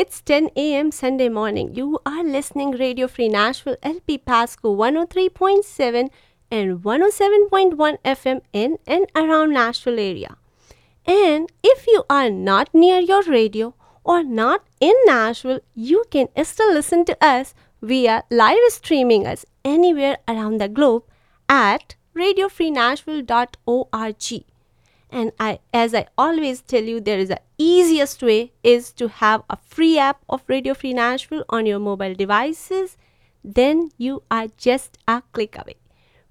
It's 10 a.m. Sunday morning. You are listening Radio Free Nashville LP Pasco 103.7 and 107.1 FM in and around Nashville area. And if you are not near your radio or not in Nashville, you can still listen to us via live streaming us anywhere around the globe at radiofreenashville.org. And I, as I always tell you, there is a easiest way is to have a free app of Radio Free Nashville on your mobile devices. Then you are just a click away.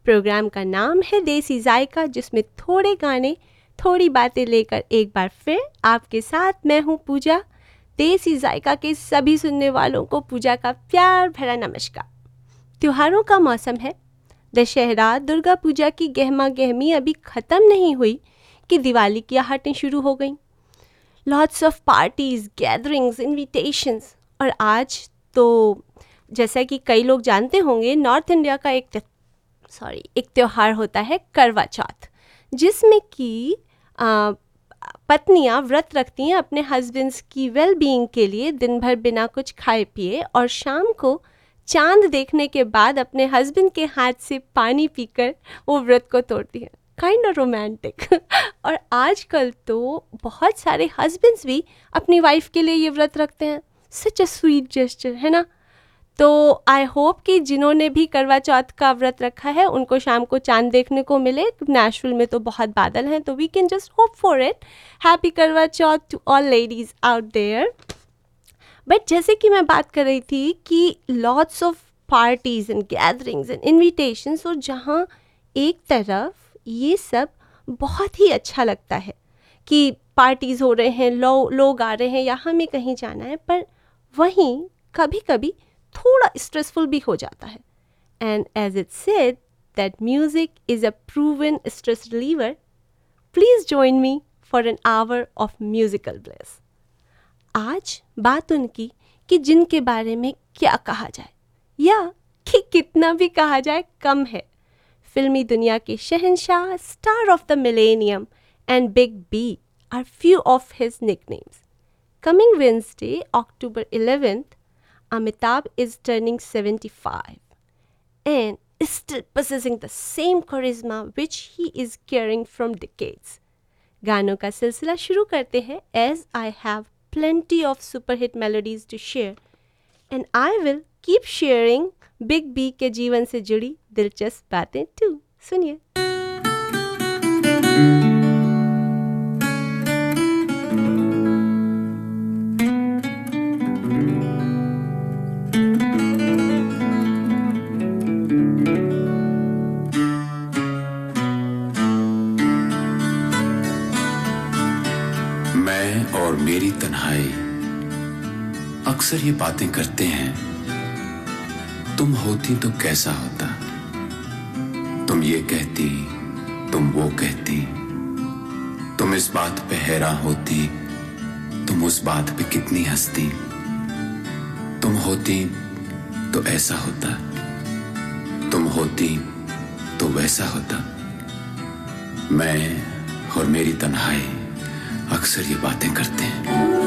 Programme का नाम है देसी जायका जिसमें थोड़े गाने थोड़ी बातें लेकर एक बार फिर आपके साथ मैं हूँ पूजा देसी जायका के सभी सुनने वालों को पूजा का प्यार भरा नमस्कार त्योहारों का मौसम है दशहरा दुर्गा पूजा की गहमा गहमी अभी ख़त्म नहीं हुई कि दिवाली की आहटें शुरू हो गईं। Lots of parties gatherings invitations और आज तो जैसा कि कई लोग जानते होंगे नॉर्थ इंडिया का एक सॉरी एक त्यौहार होता है करवा चौथ, जिसमें कि पत्नियाँ व्रत रखती हैं अपने हस्बैंड्स की वेल बीइंग के लिए दिन भर बिना कुछ खाए पिए और शाम को चाँद देखने के बाद अपने हस्बैंड के हाथ से पानी पीकर वो व्रत को तोड़ती हैं। काइंड ऑफ़ रोमांटिक और आजकल तो बहुत सारे हस्बैंड्स भी अपनी वाइफ के लिए ये व्रत रखते हैं। सच अ स्वीट जेस्चर है ना? तो आई होप कि जिन्होंने भी करवा चौथ का व्रत रखा है, उनको शाम को चाँद देखने को मिले। नेशनल में तो बहुत बादल हैं तो we can just hope for it happy Karva Chauth to all ladies out there but जैसे कि मैं बात कर रही थी कि lots of parties and gatherings and invitations और जहाँ एक तरफ़ ये सब बहुत ही अच्छा लगता है कि पार्टीज़ हो रहे हैं, लो, लोग आ रहे हैं या हमें कहीं जाना है, पर वहीं कभी कभी थोड़ा स्ट्रेसफुल भी हो जाता है। And as it said that music is a proven stress reliever please join me for an hour of musical bliss आज बात उनकी कि जिनके बारे में क्या कहा जाए, या कि कितना भी कहा जाए, कम है। फिल्मी दुनिया के शहनशाह star of the millennium and big B are few of his nicknames coming Wednesday October 11th Amitabh is turning 75 and is still possessing the same charisma which he is carrying from decades. गानों का सिलसिला शुरू करते हैं as I have plenty of super hit melodies to share and I will keep sharing big B के जीवन से जुड़ी दिलचस्प बातें टू। सुनिए। मैं और मेरी तन्हाई अक्सर ये बातें करते हैं तुम होती तो कैसा होता? तुम ये कहती, तुम वो कहती। तुम इस बात पे हैरान होती, तुम उस बात पे कितनी हंसती। तुम होती तो ऐसा होता। तुम होती तो वैसा होता। मैं और मेरी तन्हाई अक्सर ये बातें करते हैं।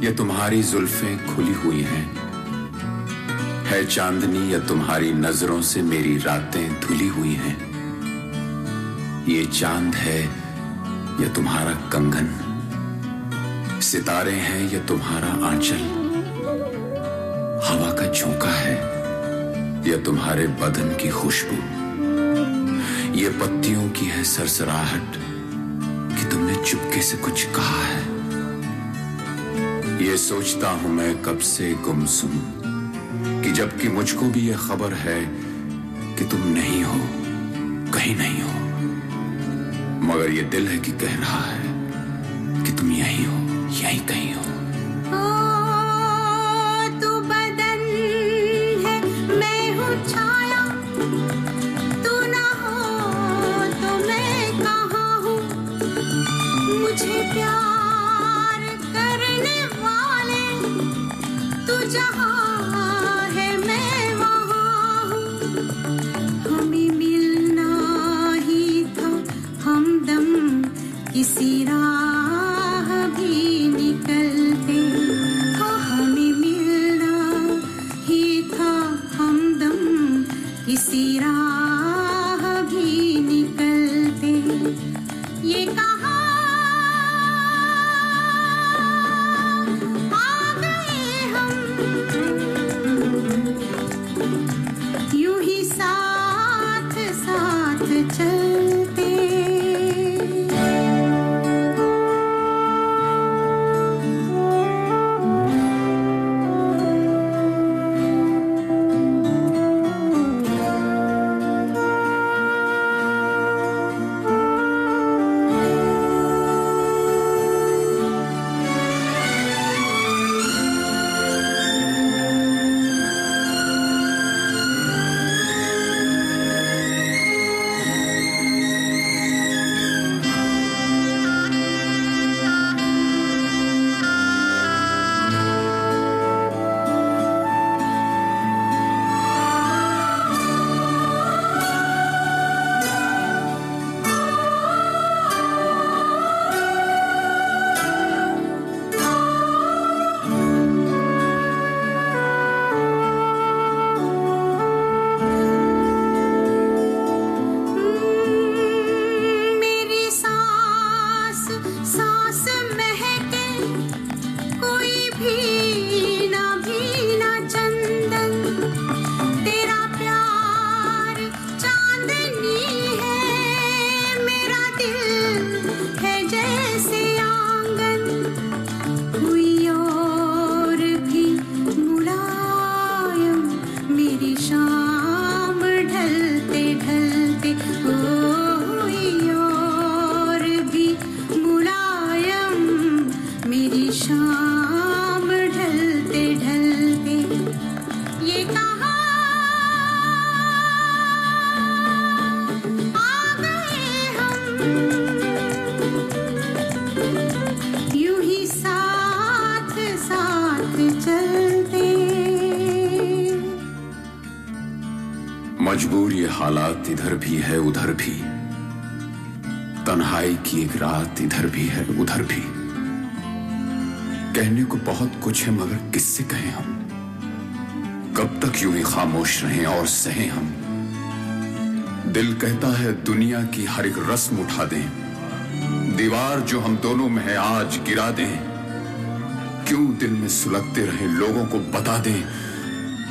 ये तुम्हारी जुल्फें खुली हुई हैं। है चांदनी, या तुम्हारी नज़रों से मेरी रातें धुली हुई हैं। ये चाँद है, या तुम्हारा कंगन। सितारे हैं, या तुम्हारा आंचल। हवा का झोंका है, या तुम्हारे बदन की खुशबू। ये पत्तियों की है सरसराहट, कि तुमने चुपके से कुछ कहा है। ये सोचता हूँ मैं कब से गुमसुम, कि जबकि मुझको भी ये खबर है कि तुम नहीं हो, कहीं नहीं हो। मगर ये दिल है कि कह रहा है कि तुम यही हो, यहीं कहीं भी है, उधर भी। तन्हाई की एक रात इधर भी है, उधर भी। कहने को बहुत कुछ है, मगर किससे कहें हम? कब तक यूँ ही खामोश रहें और सहें हम? दिल कहता है, दुनिया की हर एक रस्म उठा दें। दीवार जो हम दोनों में है, आज गिरा दें। क्यों दिल में सुलगते रहे, लोगों को बता दें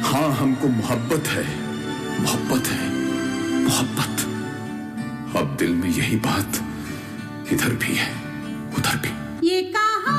हाँ हमको मोहब्बत है मोहब्बत है। मोहब्बत। अब दिल में यही बात इधर भी है उधर भी। ये कहा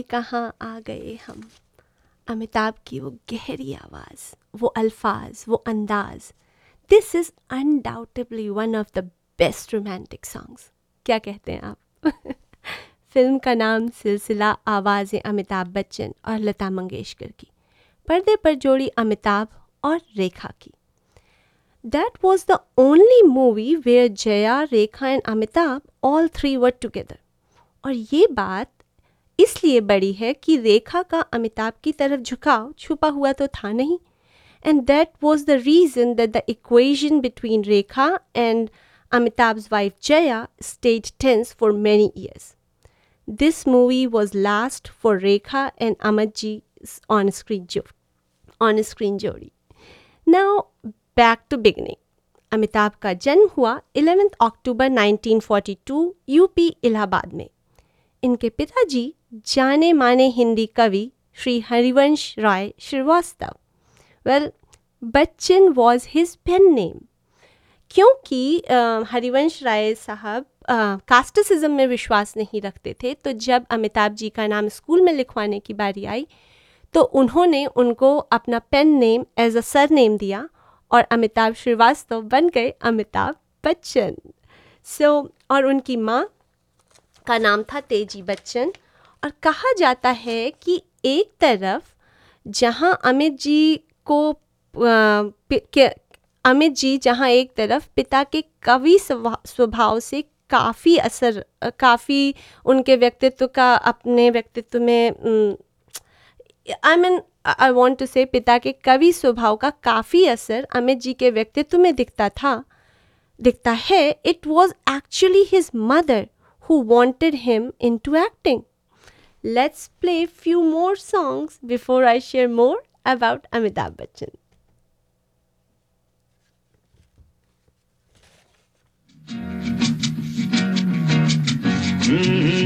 ये कहाँ आ गए हम? अमिताभ की वो गहरी आवाज़, वो अल्फाज, वो अंदाज। This is undoubtedly one of the best romantic songs क्या कहते हैं आप? फ़िल्म का नाम सिलसिला आवाज़ें अमिताभ बच्चन और लता मंगेशकर की। पर्दे पर जोड़ी अमिताभ और रेखा की। That was the only movie where Jaya Rekha and Amitabh all three were together. और ये बात इसलिए बड़ी है कि रेखा का अमिताभ की तरफ़ झुकाव छुपा हुआ तो था नहीं। And that was the reason that the equation between Rekha and Amitabh wife Jaya stayed tense for many years this movie was last for Rekha and Amit ji on screen जो ऑन स्क्रीन जोड़ी now back to beginning Amitabh का जन्म हुआ 11 October 1942 UP Allahabad में। इनके पिताजी जाने माने हिंदी कवि Shri Harivansh Rai Srivastava. Well Bachchan was his pen name क्योंकि हरिवंश राय साहब कास्टिसिज्म में विश्वास नहीं रखते थे तो जब अमिताभ जी का नाम स्कूल में लिखवाने की बारी आई तो उन्होंने उनको अपना pen name as a surname दिया और अमिताभ श्रीवास्तव बन गए अमिताभ बच्चन। सो so, और उनकी माँ का नाम था तेज़ी बच्चन। और कहा जाता है कि एक तरफ़ जहाँ अमित जी को अमित जी जहाँ एक तरफ़ पिता के कवि स्वभा- स्वभाव से काफ़ी असर, काफ़ी उनके व्यक्तित्व का, अपने व्यक्तित्व में I mean I want to say पिता के कवि स्वभाव का काफ़ी असर अमित जी के व्यक्तित्व में दिखता था। दिखता है it was actually his mother who wanted him into acting. Let's play few more songs before I share more about Amitabh Bachchan. Mm-hmm.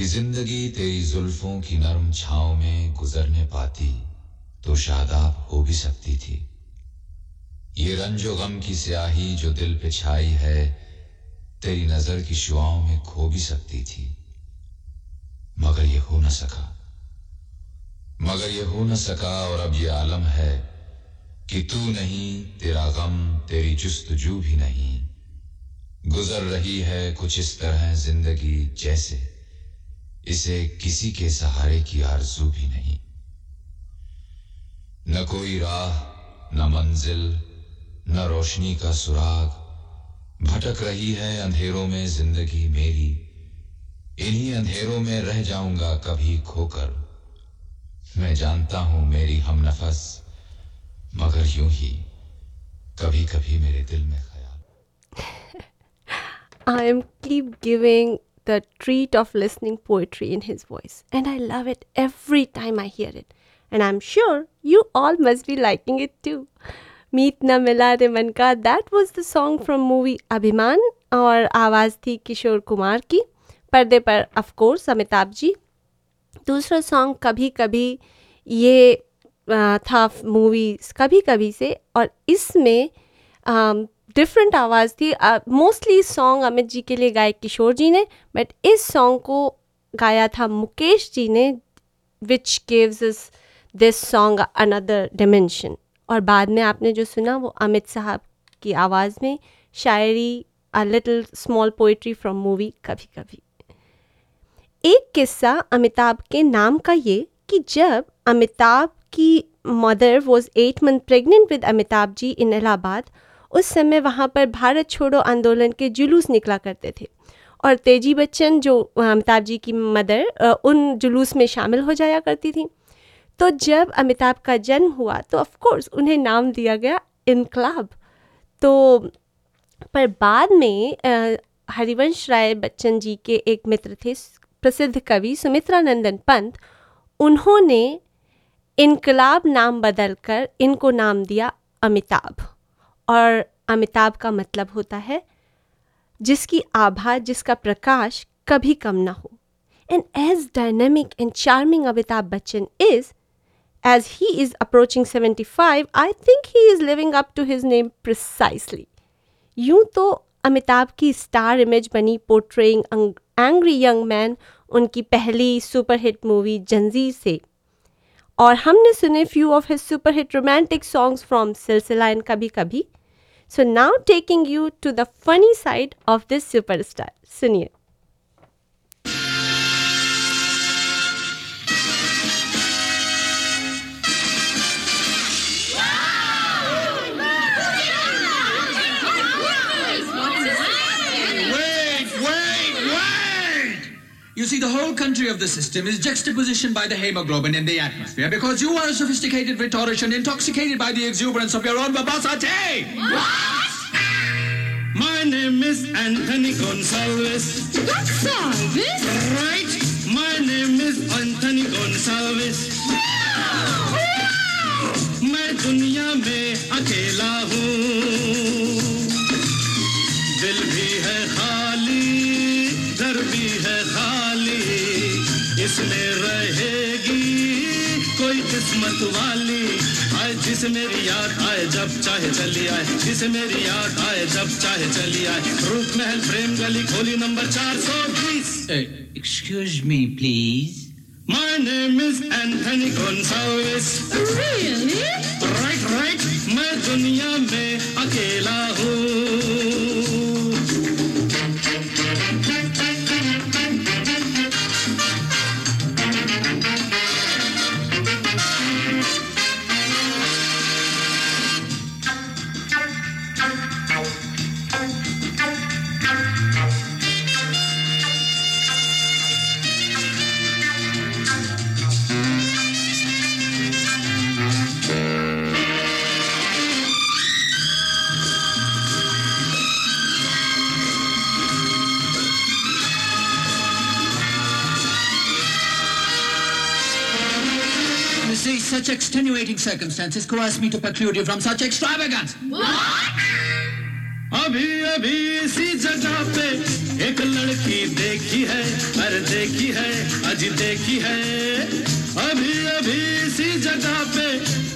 कि ज़िंदगी तेरी जुल्फों की नरम छाँव में गुजरने पाती तो शादाब हो भी सकती थी। ये रंजो गम की स्याही जो दिल पे छाई है, तेरी नज़र की शुआओं में खो भी सकती थी। मगर ये हो न सका। मगर ये हो न सका और अब ये आलम है कि तू नहीं, तेरा गम, तेरी जुस्तजू भी नहीं। गुजर रही है कुछ इस तरह ज़िंदगी जैसे। इसे किसी के सहारे की आरज़ू भी नहीं। न कोई राह, न मंजिल, न रोशनी का सुराग। भटक रही है अंधेरों में ज़िंदगी मेरी। इन्हीं अंधेरों में रह जाऊँगा कभी खोकर। मैं जानता हूँ मेरी हम नफस, मगर यूँ ही कभी कभी मेरे दिल में ख्याल। I am keep giving the treat of listening poetry in his voice, and I love it every time I hear it. And I'm sure you all must be liking it too. मीत न मिला रे मन का that was the song from movie Abhimaan और आवाज़ थी किशोर की पर्दे पर ऑफ़ कोर्स अमिताभ जी दूसरा सॉन्ग कभी कभी ये आ, था मूवी कभी कभी से और इसमें डिफरेंट आवाज़ थी मोस्टली सॉन्ग अमित जी के लिए गाए किशोर जी ने बट इस सॉन्ग को गाया था मुकेश जी ने विच गिव्स इस दिस सॉन्ग अनदर डिमेंशन और बाद में आपने जो सुना वो अमित साहब की आवाज़ में शायरी a little small poetry from movie Kabhi Kabhi एक किस्सा अमिताभ के नाम का ये कि जब अमिताभ की mother was eight month pregnant with Amitabh ji in Allahabad उस समय वहाँ पर भारत छोड़ो आंदोलन के जुलूस निकला करते थे। और तेज़ी बच्चन जो अमिताभ जी की मदर उन जुलूस में शामिल हो जाया करती थी। तो जब अमिताभ का जन्म हुआ तो ऑफ़ कोर्स उन्हें नाम दिया गया इनकलाब। तो पर बाद में हरिवंश राय बच्चन जी के एक मित्र थे, प्रसिद्ध कवि सुमित्रा नंदन पंत, उन्होंने इनकलाब नाम बदलकर इनको नाम दिया अमिताभ। और अमिताभ का मतलब होता है, जिसकी आभा, जिसका प्रकाश कभी कम ना हो। And as dynamic and charming Amitabh Bachchan is as he is approaching 75 I think he is living up to his name precisely. यूँ तो अमिताभ की स्टार इमेज बनी पोर्ट्रेइंग एंग्री यंग मैन उनकी पहली सुपरहिट मूवी जंजीर से। और हमने सुने few of his superhit romantic songs from Silsila and Kabhi Kabhi So now taking you to the funny side of this superstar, Sunil. see, the whole country of the system is juxtapositioned by the hemoglobin in the atmosphere because you are a sophisticated rhetorician intoxicated by the exuberance of your own verbosity! My name is Anthony Gonsalves. Gonsalves? Right? My name is Anthony Gonsalves. मैं दुनिया में अकेला हूँ दिल भी है इसमें रहेगी कोई किस्मत वाली आए जिसे मेरी याद आए जब चाहे चली आए जिसे मेरी याद आए जब चाहे चली आए रूप महल प्रेम गली खोली नंबर चार सौ बीस excuse me please please. My name is Anthony Gonsalves. Really? Right, right. मैं दुनिया में अकेला हूँ extenuating circumstances coerce me to preclude you from such extravagance. अभी अभी इसी जगह पे एक लड़की देखी है अरे देखी है अजी देखी है। अभी अभी इसी जगह पे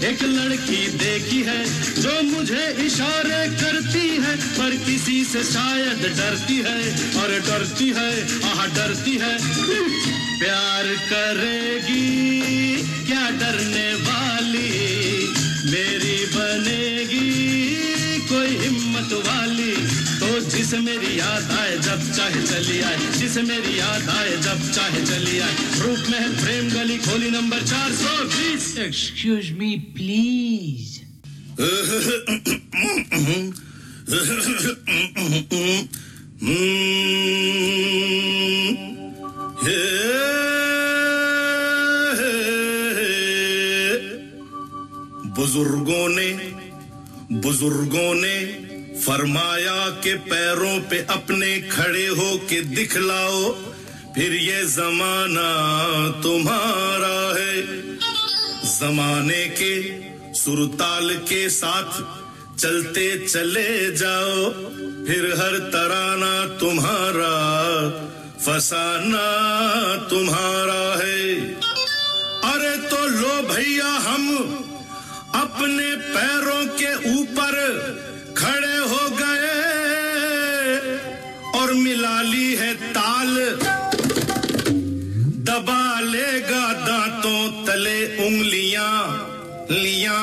एक लड़की देखी है जो मुझे इशारे करती है पर किसी से शायद डरती है और डरती है आह डरती है। प्यार करेगी। जिसे मेरी याद आए जब चाहे चली आए। जिसे मेरी याद आए जब चाहे चली आए। रूप महल प्रेम गली खोली नंबर चार सौ बीस। Excuse me, please. बुज़ुर्गों ने बुज़ुर्गों ने फरमाया के पैरों पे अपने खड़े हो के दिखलाओ, फिर ये जमाना तुम्हारा है। जमाने के सुरताल के साथ चलते चले जाओ, फिर हर तराना तुम्हारा, फसाना तुम्हारा है। अरे तो लो भैया हम अपने पैरों के ऊपर खड़े हो गए और मिला ली है ताल। दबा लेगा दांतों तले उंगलियाँ लिया।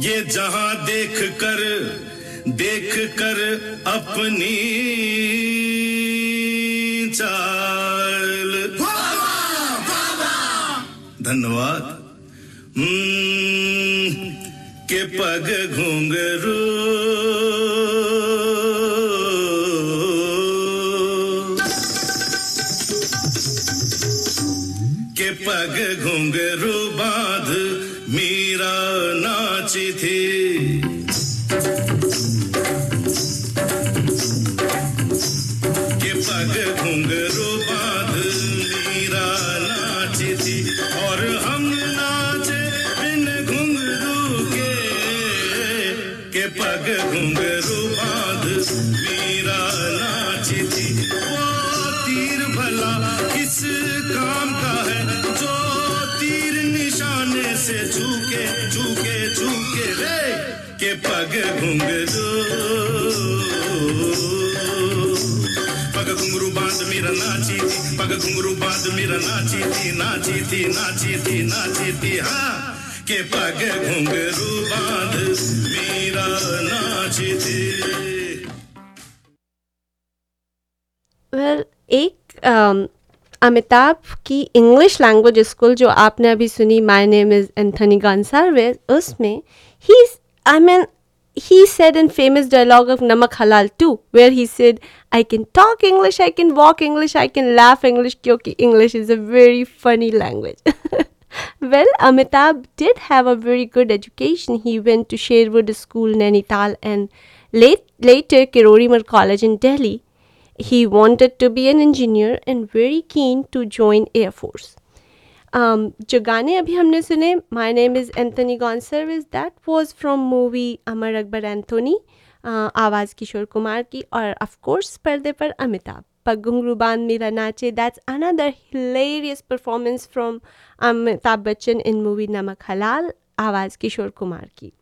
ये जहाँ देख कर देख कर अपनी चाल धन्यवाद। हम्म, के पग घुंघरू। के पग घुंघरू बाँध मीरा नाची थी। बाँध मेरा नाची थी नाची थी नाची थी नाची थी हाँ के पग घुंघरू बाँध मेरा नाची थी। वेल एक um, अमिताभ की इंग्लिश लैंग्वेज स्कूल जो आपने अभी सुनी my name is Anthony Gonsalves उसमें ही I mean he said in famous dialogue of Namak Halal too, where he said, I can talk English, I can walk English, I can laugh English, because English is a very funny language. well, Amitabh did have a very good education. He went to Sherwood School, Nainital, and late, later Kirorimar College in Delhi. He wanted to be an engineer and very keen to join Air Force. Um, जो गाने अभी हमने सुने my name is Anthony Gonsalves that was from movie Amar Akbar Anthony आवाज़ किशोर कुमार की और of course पर्दे पर अमिताभ पगुंगरू बाँध मेरा नाचे that's another hilarious performance from Amitabh Bachchan in movie Namak Halaal आवाज़ किशोर कुमार की।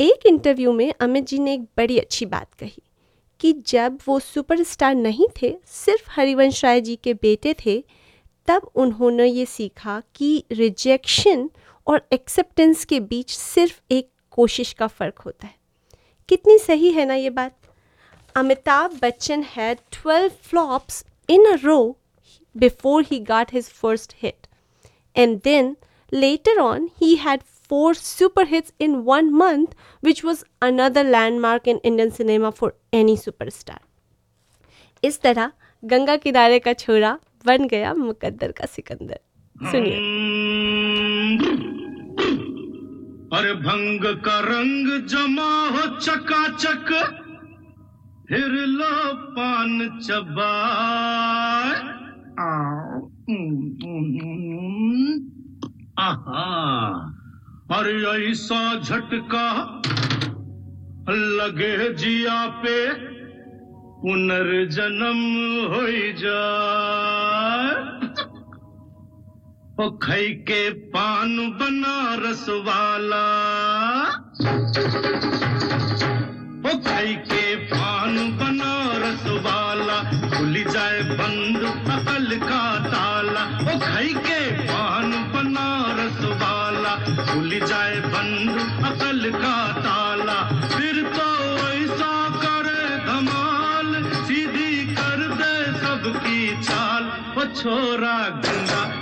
एक इंटरव्यू में अमित जी ने एक बड़ी अच्छी बात कही कि जब वो सुपरस्टार नहीं थे सिर्फ़ हरिवंश राय जी के बेटे थे तब उन्होंने ये सीखा कि रिजेक्शन और एक्सेप्टेंस के बीच सिर्फ़ एक कोशिश का फ़र्क होता है। कितनी सही है ना ये बात? Amitabh Bachchan had twelve flops in a row before he got his first hit and then later on he had four super hits in one month which was another landmark in Indian cinema for any super इस तरह गंगा किनारे का छोरा बन गया मुकद्दर का सिकंदर। सुनिए। अरे भंग का रंग जमा हो चकाचक, फिर लो पान चबाए। आहा अरे ऐसा झटका लगे जिया पे। पुनर्जन्म हो खई के पान बनारस वाला। ओ के पान बनारस वाला। खुल जाए बंद अकल का ताला। ओ के पान बनारस वाला। खुल जाए छोरा गंगा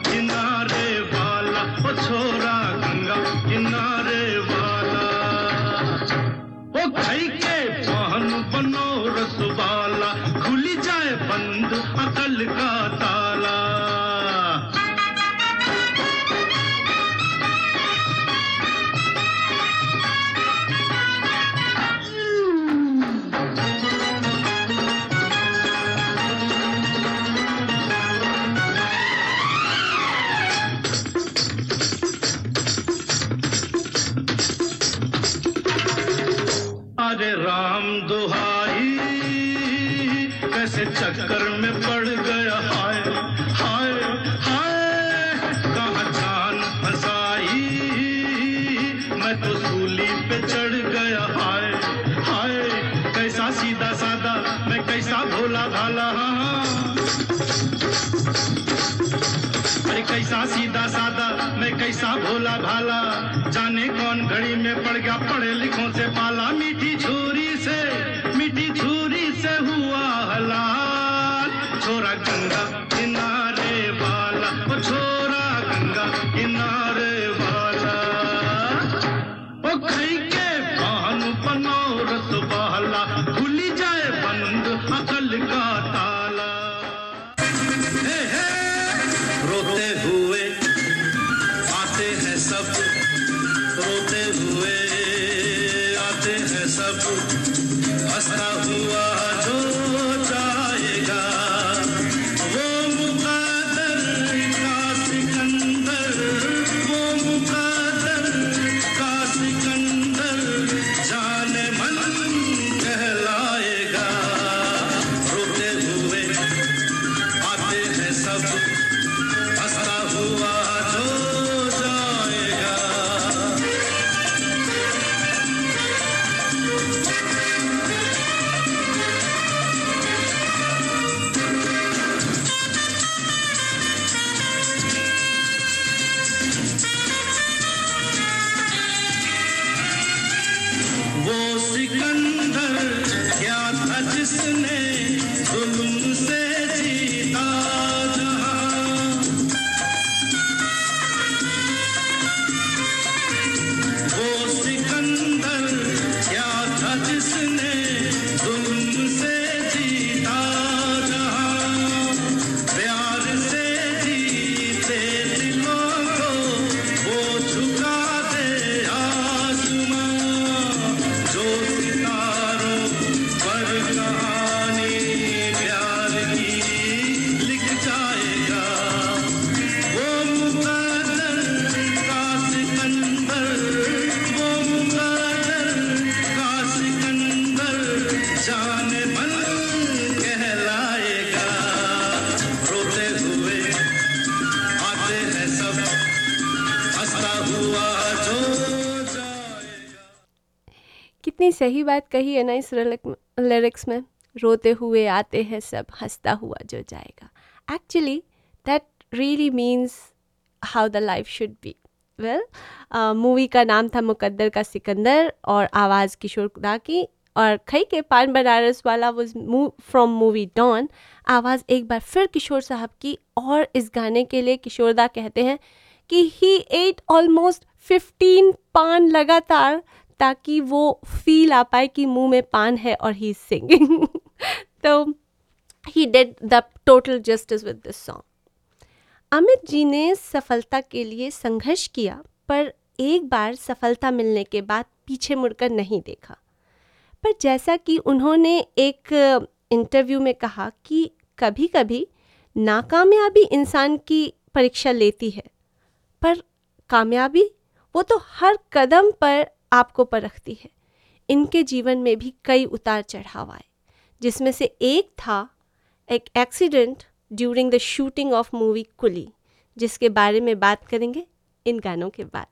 वो सिकंदर क्या था जिसने सही बात कही है ना इस लिरिक्स में, रोते हुए आते हैं सब, हंसता हुआ जो जाएगा। Actually that really means how the life should be well movie का नाम था मुकद्दर का सिकंदर और आवाज़ किशोर दा की और खई के पान बनारस वाला वॉज़ फ्रॉम मूवी डॉन आवाज़ एक बार फिर किशोर साहब की और इस गाने के लिए किशोरदा कहते हैं कि ही एट ऑलमोस्ट फिफ्टीन पान लगातार। ताकि वो फील आ पाए कि मुँह में पान है और ही सिंगिंग तो he did the total justice with this song Amit ji ने सफलता के लिए संघर्ष किया, पर एक बार सफलता मिलने के बाद पीछे मुड़कर नहीं देखा। पर जैसा कि उन्होंने एक इंटरव्यू में कहा कि कभी कभी नाकामयाबी इंसान की परीक्षा लेती है, पर कामयाबी वो तो हर कदम पर आपको परखती है। इनके जीवन में भी कई उतार चढ़ाव आए, जिसमें से एक था एक accident during the shooting of movie Coolie जिसके बारे में बात करेंगे इन गानों के बाद।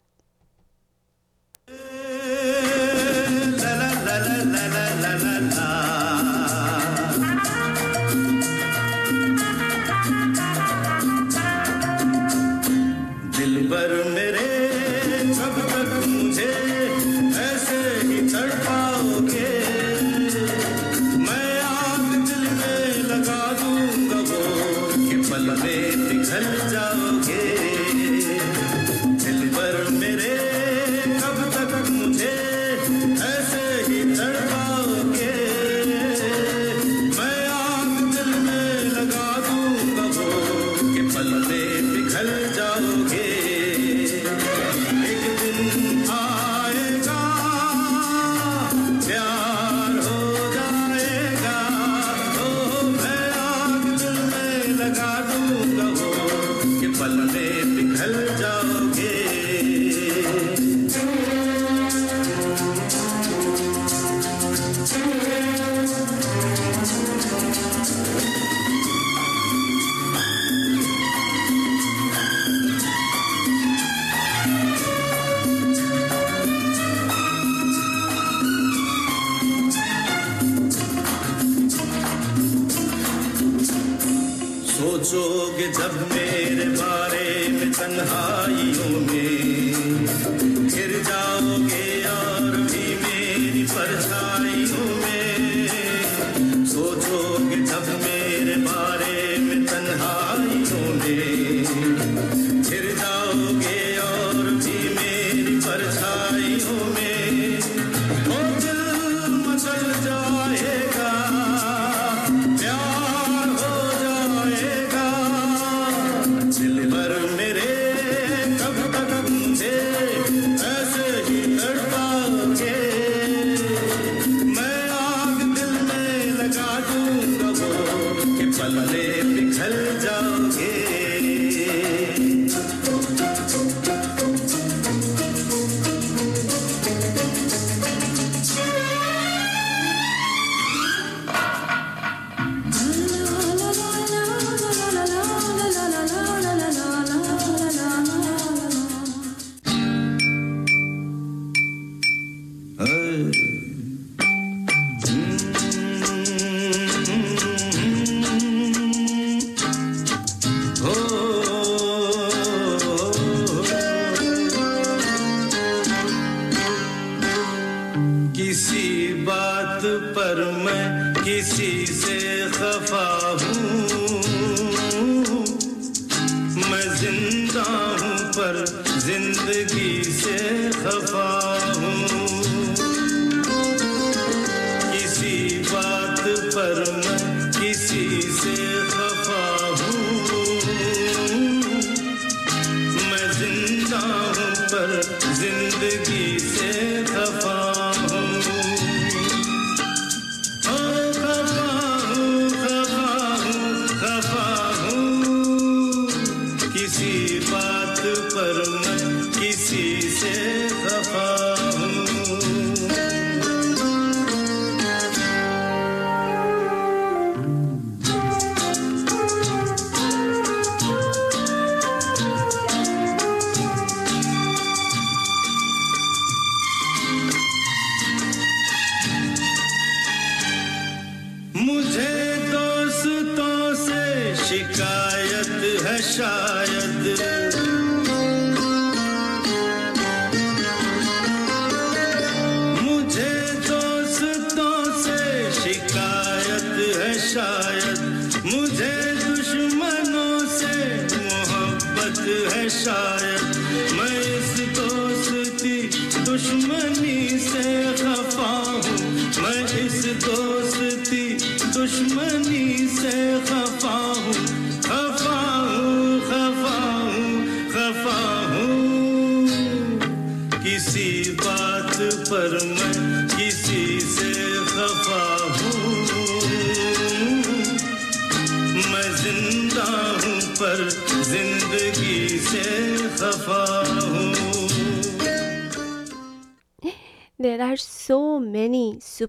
में तन्हाइयों में गिर जाओगे और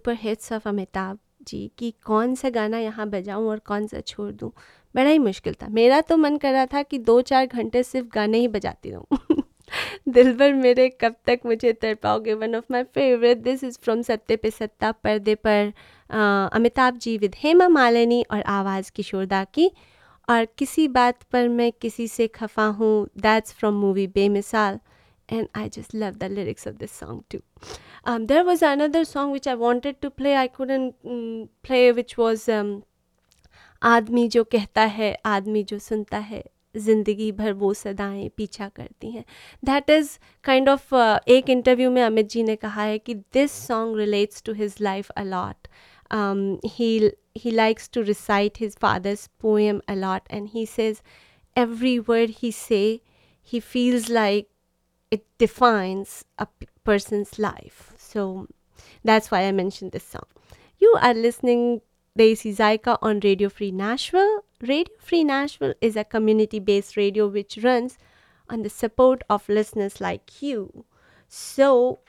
super hits of Amitabh ji कि कौन सा गाना यहाँ बजाऊँ और कौन सा छोड़ दूँ? बड़ा ही मुश्किल था। मेरा तो मन कर रहा था कि दो चार घंटे सिर्फ़ गाने ही बजाती रहूँ। दिल भर मेरे कब तक मुझे तर पाओगे one of my favourite this is from Satte Pe Satta, पर्दे पर अमिताभ जी विद हेमा मालिनी और आवाज़ किशोरदा की। और किसी बात पर मैं किसी से खफा हूँ that's from movie Bemisaal. and I just love the lyrics of this song too. Um, there was another song which I wanted to play, I couldn't mm, play, which was um, आदमी जो कहता है आदमी जो सुनता है ज़िंदगी भर वो सदाएं पीछा करती हैं दैट इज़ काइंड ऑफ एक इंटरव्यू में अमित जी ने कहा है कि this song relates to his life a lot he he likes to recite his father's poem a lot and he says every word he say he feels like it defines a p- person's life. So that's why I mentioned this song. You are listening Daisy Zaika on Radio Free Nashville. Radio Free Nashville is a community based radio which runs on the support of listeners like you. So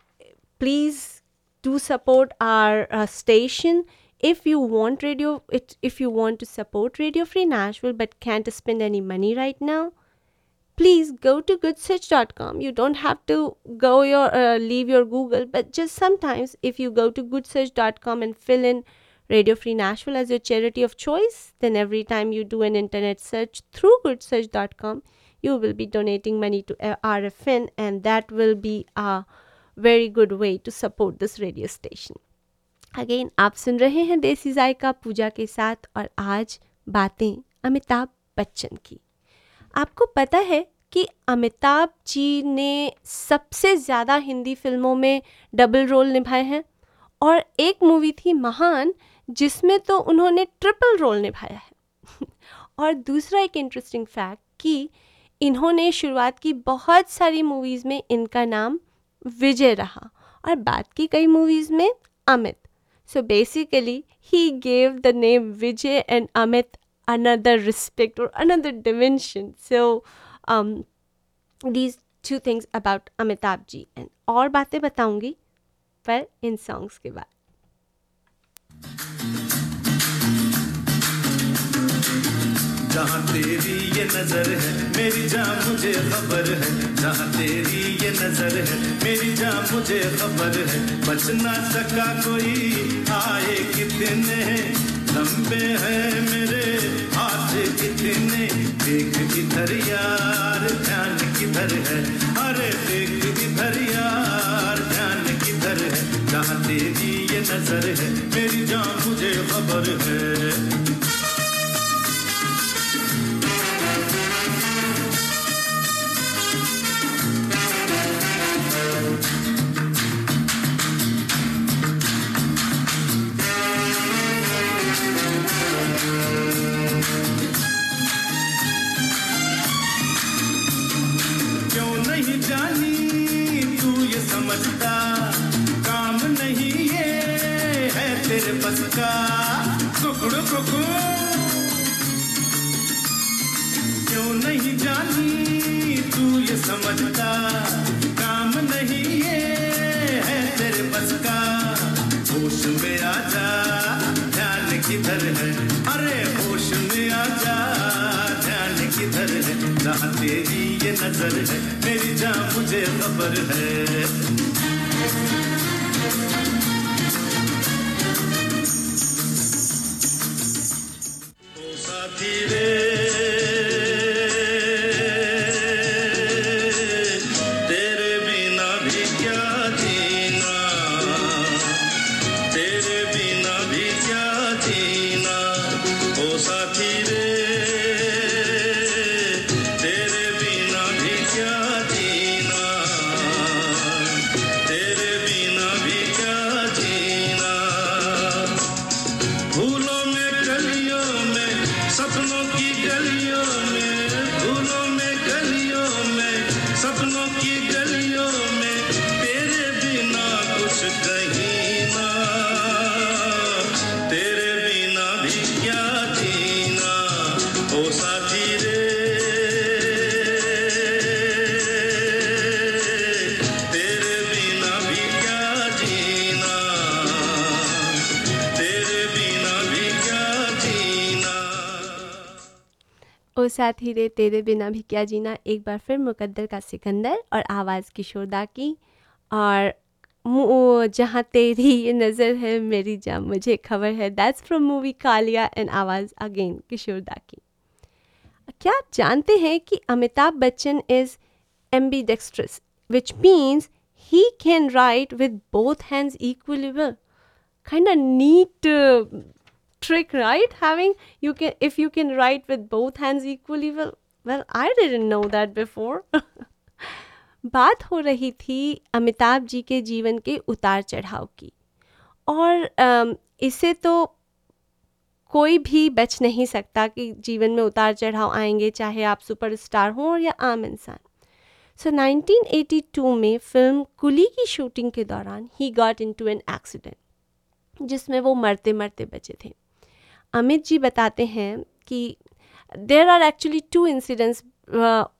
please do support our uh, station if you want radio it, if you want to support radio free nashville but can't spend any money right now please go to goodsearch.com you don't have to go your uh, leave your google but just sometimes if you go to goodsearch.com and fill in radio free nashville as your charity of choice then every time you do an internet search through goodsearch.com you will be donating money to uh, rfn and that will be a very good way to support this radio station again आप सुन रहे हैं देसी जायका पूजा के साथ और आज बातें अमिताभ बच्चन की आपको पता है कि अमिताभ जी ने सबसे ज़्यादा हिंदी फ़िल्मों में डबल रोल निभाए हैं और एक मूवी थी महान, जिसमें तो उन्होंने ट्रिपल रोल निभाया है। और दूसरा एक इंटरेस्टिंग फैक्ट कि इन्होंने शुरुआत की बहुत सारी मूवीज़ में इनका नाम विजय रहा और बाद की कई मूवीज़ में Amit. So basically he gave the name Vijay and Amit another respect or another dimension. So, um, these two things about Amitabh ji. And और बातें बताऊँगी पर इन सॉन्ग्स के बाद. जहाँ तेरी ये नज़र है मेरी जान मुझे खबर है. जहाँ तेरी ये नज़र है मेरी जान मुझे खबर है. बच ना सका कोई आए कितने लंबे हैं मेरे हाथ कितने देख किधर यार, ध्यान किधर है? अरे देख किधर यार, ध्यान किधर है? जहाँ तेरी ये नज़र है, मेरी जान मुझे खबर है। क्यों नहीं जानी तू ये समझता? काम नहीं है तेरे बस का। होश में आ जा किधर है? अरे होश में आ जा किधर है? जहाँ तेरी ये नज़र है, मेरी जान मुझे खबर है। ओ साथी ओ ही रे तेरे बिना भी क्या जीना एक बार फिर मुकद्दर का सिकंदर और आवाज़ किशोरदा की और जहाँ तेरी ये नज़र है मेरी जहाँ मुझे खबर है। That's from movie Kaalia and आवाज़ अगेन किशोरदा की। क्या आप जानते हैं कि Amitabh Bachchan is ambidextrous which means he can write with both hands equally well neat uh, trick, right? Having, you can, if you can write with both hands equally, well well, i didn't know that before. बात हो रही थी अमिताभ जी के जीवन के उतार चढ़ाव की। और इससे तो कोई भी बच नहीं सकता कि जीवन में उतार चढ़ाव आएँगे, चाहे आप सुपरस्टार हों या आम इंसान। सो 1982 में फ़िल्म कुली की शूटिंग के दौरान he got into an accident जिसमें वो मरते मरते बचे थे। अमित जी बताते हैं कि there are actually two incidents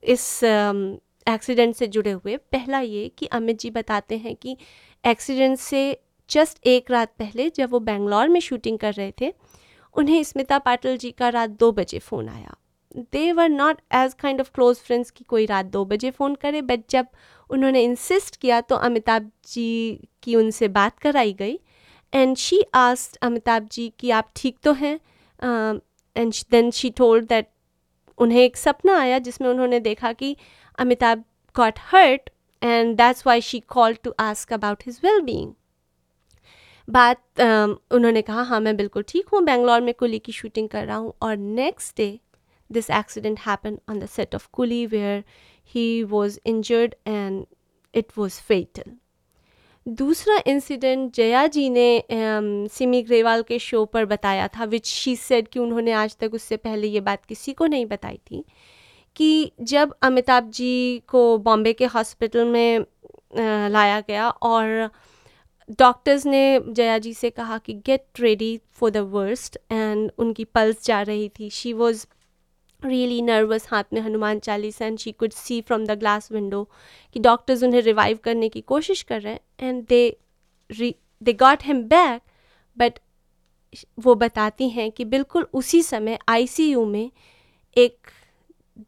इस एक्सीडेंट से जुड़े हुए। पहला ये कि अमित जी बताते हैं कि एक्सीडेंट से जस्ट एक रात पहले जब वो बेंगलोर में शूटिंग कर रहे थे, उन्हें स्मिता पाटिल जी का रात दो बजे फ़ोन आया। They were not as kind of close friends कि कोई रात दो बजे फ़ोन करे बट जब उन्होंने इंसिस्ट किया तो अमिताभ जी की उनसे बात कराई गई। And she asked Amitabh ji कि आप ठीक तो हैं? And then she told that उन्हें एक सपना आया जिसमें उन्होंने देखा कि Amitabh got hurt and that's why she call to ask about his well being बात um, उन्होंने कहा हाँ मैं बिल्कुल ठीक हूँ बेंगलोर में कुली की शूटिंग कर रहा हूँ और next day this accident happen on the set of Coolie where he was injured and it was fatal दूसरा इंसिडेंट जया जी ने सिमी ग्रेवाल के शो पर बताया था विच शी सेड कि उन्होंने आज तक उससे पहले ये बात किसी को नहीं बताई थी, कि जब अमिताभ जी को बॉम्बे के हॉस्पिटल में लाया गया और डॉक्टर्स ने जया जी से कहा कि get ready for the worst and उनकी पल्स जा रही थी। शी वॉज़ रियली नर्वस हाथ में Hanuman Chalisa and she could see from the glass window कि डॉक्टर्स उन्हें रिवाइव करने की कोशिश कर रहे हैं and they they got him back but वो बताती हैं कि बिल्कुल उसी समय आईसीयू में एक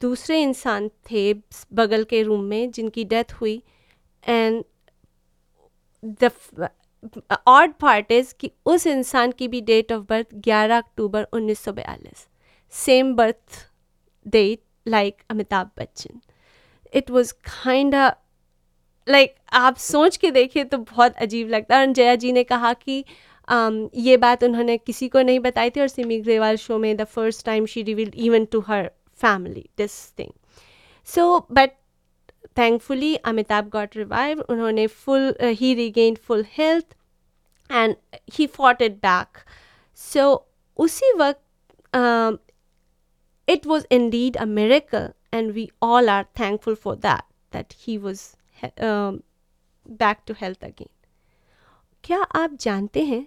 दूसरे इंसान थे बगल के रूम में जिनकी डेथ हुई and the odd part is कि उस इंसान की भी date of birth 11 October 1942 same birth date like Amitabh Bachchan it was kind like आप सोच के देखिए तो बहुत अजीब लगता है। और जया जी ने कहा कि um, ये बात उन्होंने किसी को नहीं बताई थी और सिमी ग्रेवाल शो में the first time she revealed even to her family this thing so but thankfully amitabh got revived. उन्होंने uh, he regained full health and he fought it back. So उसी वक्त um, it was indeed a miracle and we all are thankful for that that he was um, back to health again क्या आप जानते हैं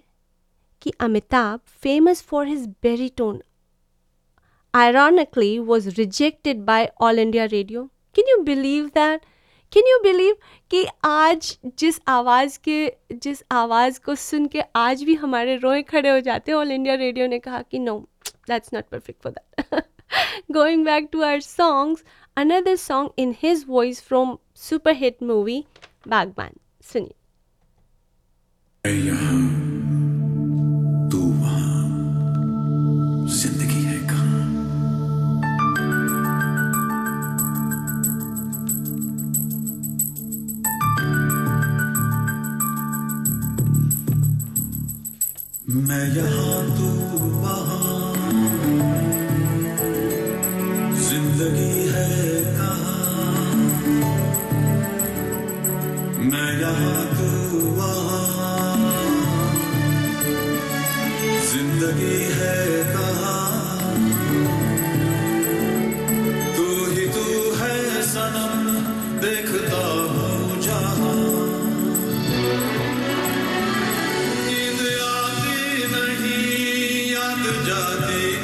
कि Amitabh famous for his baritone ironically was rejected by all india radio can you believe that can you believe कि आज जिस आवाज़ के जिस आवाज़ को सुन के आज भी हमारे रोए खड़े हो जाते हैं ऑल इंडिया रेडियो ने कहा कि no that's not perfect for that going back to our songs another song in his voice from super hit movie Baghban सुनिए मैं यहाँ तू है कहा? तू ही तू है सनम देखता हूँ जहाँ। नींद नहीं मैं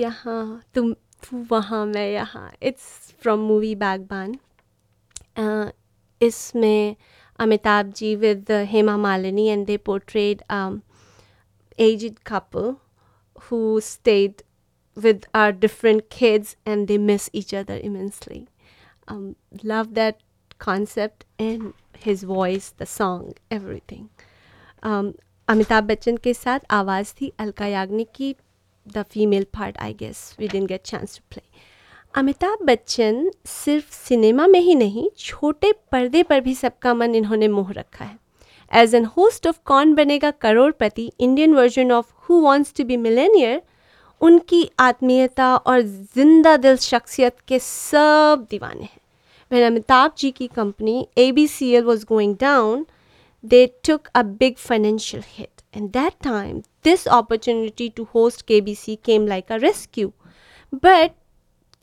यहाँ, तुम वहाँ, मैं यहाँ। इट्स फ्रॉम मूवी बागबान इसमें Amitabh ji with Hema Malini and they portrayed aged couple who stayed with our different kids and they miss each other immensely love that concept and his voice the song everything Amitabh Bachchan के साथ आवाज़ थी अलका याग्निक की। The female part I guess we didn't get chance to play Amitabh Bachchan सिर्फ़ cinema में ही नहीं छोटे पर्दे पर भी सबका मन इन्होंने मोह रखा है। As an host of Kaun Banega Crorepati Indian version of who wants to be millionaire उनकी आत्मीयता और ज़िंदा दिल शख्सियत के सब दीवाने हैं। When Amitabh ji ki company ABCL was going down, they took a big financial hit. And that time, this opportunity to host KBC came like a rescue. But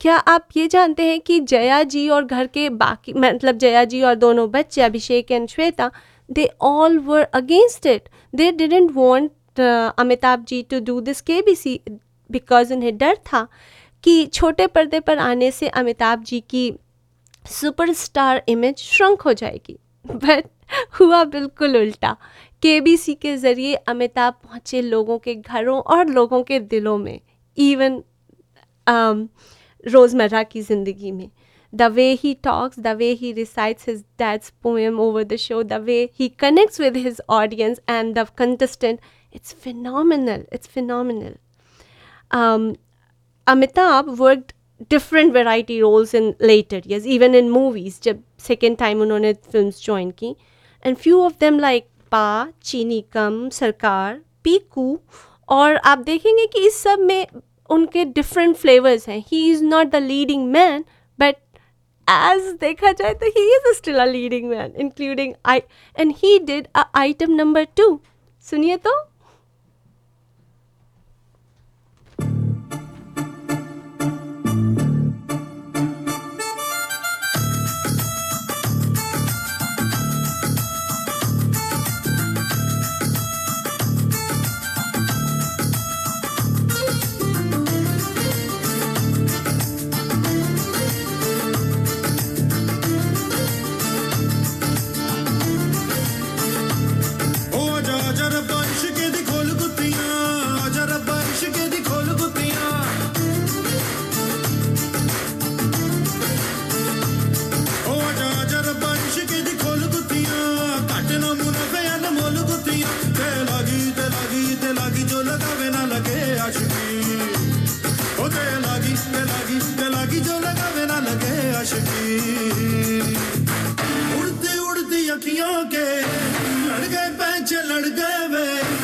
क्या आप ये जानते हैं कि जया जी और घर के बाकी मतलब जया जी और दोनों बच्चे, Abhishek and Shweta they all were against it they didn't want Amitabh ji to do this K B C because उन्हें डर था कि छोटे पर्दे पर आने से अमिताभ जी की सुपरस्टार इमेज श्रंक हो जाएगी। बट हुआ बिल्कुल उल्टा। केबीसी के ज़रिए अमिताभ पहुँचे लोगों के घरों और लोगों के दिलों में इवन um, रोज़मर्रा की ज़िंदगी में। The way he talks the way he recites his dad's poem over the show the way he connects with his audience and the contestant it's final it's final Amitabh work different variety roles in later yes even in movies जब second time उन्होंने film join की। And few of them like Paa, Cheeni Kum, सरकार, पीकू, और आप देखेंगे कि इस सब में उनके डिफरेंट फ्लेवर्स हैं। He is not the leading man but as देखा जाए तो he is still a leading man including I and he did a item number too सुनिए तो। अखियों के लड़ गए पैंच लड़ गए वे।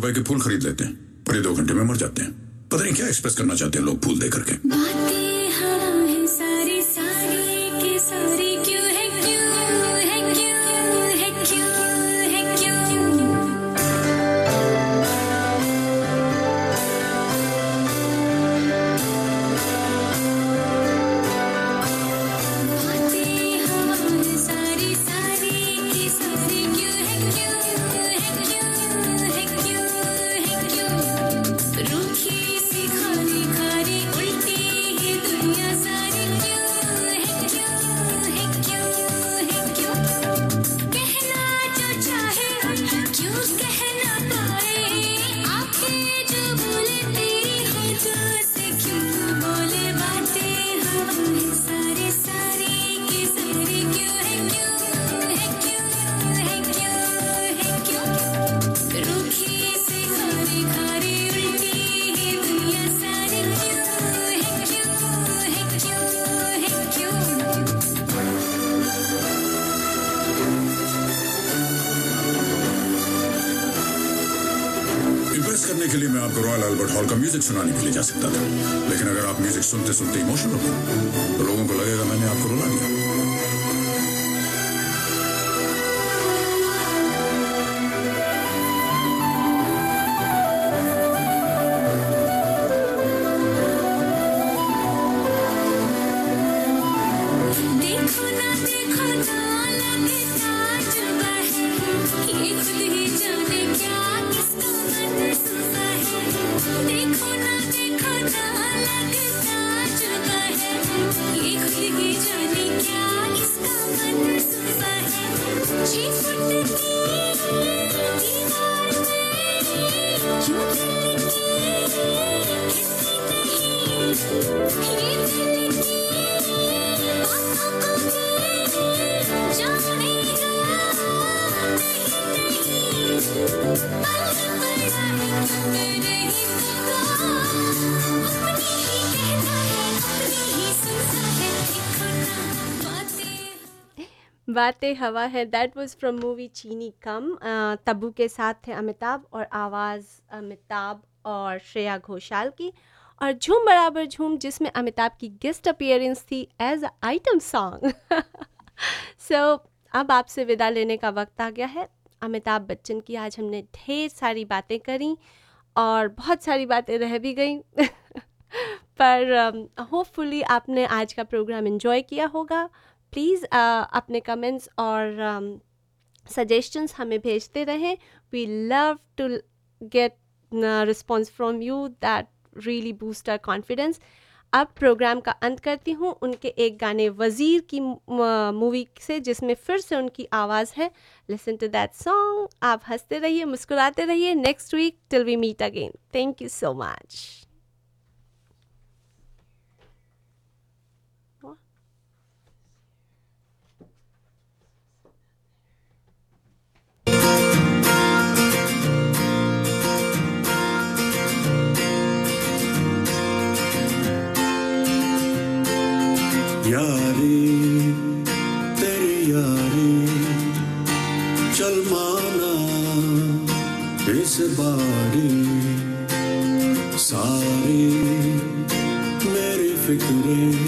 रुपए के फूल खरीद लेते हैं। पर ये दो घंटे में मर जाते हैं। पता नहीं क्या एक्सप्रेस करना चाहते हैं लोग? म्यूज़िक सुनाने के लिए जा सकता था। लेकिन अगर आप म्यूज़िक सुनते सुनते इमोशनल हो तो लोगों को लगेगा, मैंने आपको रुला दिया। बातें हवा है। दैट वाज फ्रॉम मूवी चीनी कम तब्बू के साथ थे अमिताभ और आवाज़ अमिताभ और श्रेया घोषाल की। और झूम बराबर झूम जिसमें अमिताभ की गेस्ट अपीयरेंस थी एज आइटम सॉन्ग सो अब आपसे विदा लेने का वक्त आ गया है। अमिताभ बच्चन की आज हमने ढेर सारी बातें करी और बहुत सारी बातें रह भी गई। पर होपफुली um, आपने आज का प्रोग्राम इन्जॉय किया होगा। प्लीज़ अपने कमेंट्स और सजेशंस हमें भेजते रहें। We love to get response from you that really boost our confidence अब प्रोग्राम का अंत करती हूँ। उनके एक गाने वज़ीर की मूवी से, जिसमें फिर से उनकी आवाज़ है। लिसन टू दैट सॉन्ग आप हँसते रहिए, मुस्कुराते रहिए। Next week till we meet again thank you so much यारी तेरी यारी चल माना इस बारी। सारी मेरी फिक्रें